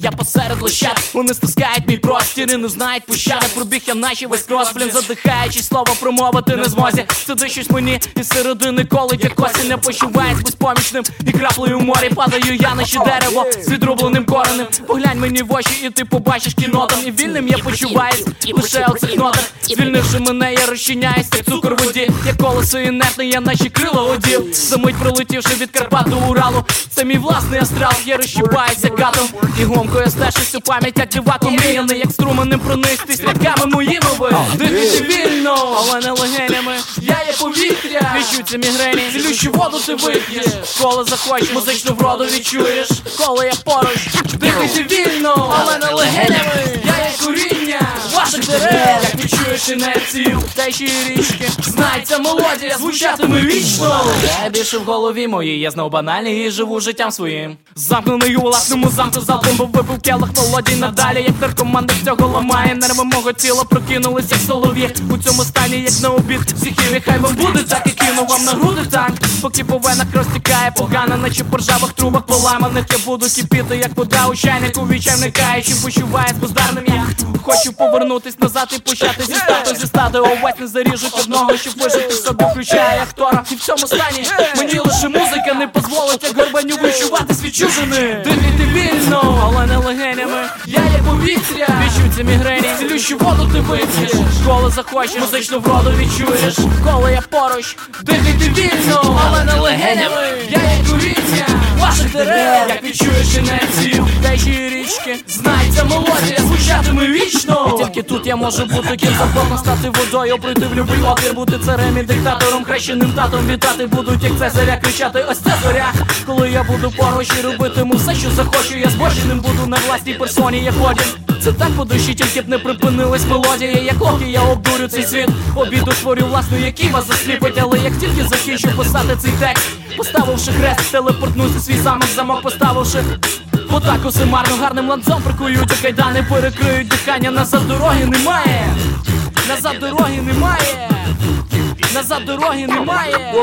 Я посеред лощад, вони стискають мій простір і не знають пощади Пробіг я наші весь крос, блін, задихаючись, слово промовити не змозі. Сиди щось мені із середини колить, як осінь не почуваюсь безпомічним І краплею в морі падаю я на ще дерево з відрубленим коренем. Поглянь мені в очі, і ти побачиш кінотам І вільним я почуваюсь лише у нотах Звільнивши мене, я розчиняюсь, як цукор воді. Як колесо інертне, я наші крила одів Замить пролетівши від Карпат до Уралу. Це мій власний астрал, я розщипаюся катом. І гомкою стежусь у пам'ять, як дивак уміяний Як струменем пронистись рядками моїми ви. Дихайте вільно, але не легенями. Я є повітря, віщуться мігрені. Цілющу воду ти вип'єш. Коли захочеш, музичну вроду відчуєш. Коли я поруч, дихайте вільно, але не легенями. Я є коріння ваших дерев Відчуєш інерцію течії річки. Знай, ця мелодія звучатиме вічно. Я більше в голові моїй, я знов банальний і живу життям своїм. Замкнений у власному замку залпом, бо випив келих мелодій надалі. Як наркоман від цього ламає. Нерви мого тіла Прокинулись як солов'ї. У цьому стані, як на обід Психів, і хай вам буде так, і кину вам на груди так. Поки по венах розтікає погано, наче по ржавих трубах поламаних. Я буду кипіти, як вода у чайнику Вічай вникаючи, почуваюсь бездарним я. Хочу повернутись назад і почати зі стату зі стади Овець не заріжуть одного, щоб вижити собі, включає актора. І в цьому стані мені лише музика не дозволить, як горбаню відчувати свічужини Дихайте вільно, але не легенями. Я є повітря, відчуться мігрені Цілющу воду ти вип'єш Коли захочеш, музичну вроду відчуєш. Коли я поруч, дихайте вільно, але не легенями. Я є ваших дерев. Як відчуєш інерцію течії річки. Знай, ця мелодія звучатиме вічно. І тільки тут я можу бути ким завгодно Стати водою, прийти в любий опір Бути царем і диктатором, хрещеним татом. Вітати будуть, як цезаря, кричати ось це зоря Коли я буду поруч і робитиму все, що захочу Я збоченим буду на власній персоні, як один. Це так по душі, тільки б не припинилась мелодія, як локи я обдурю цей світ. Обіду створю власну, який вас засліпить, але як тільки закінчу писати цей текст, поставивши хрест, телепортнуся свій замок, замок поставивши. В атаку марно гарним ланцом прикують, а кайдани перекриють. Дихання, назад дороги немає, назад дороги немає, назад дороги немає.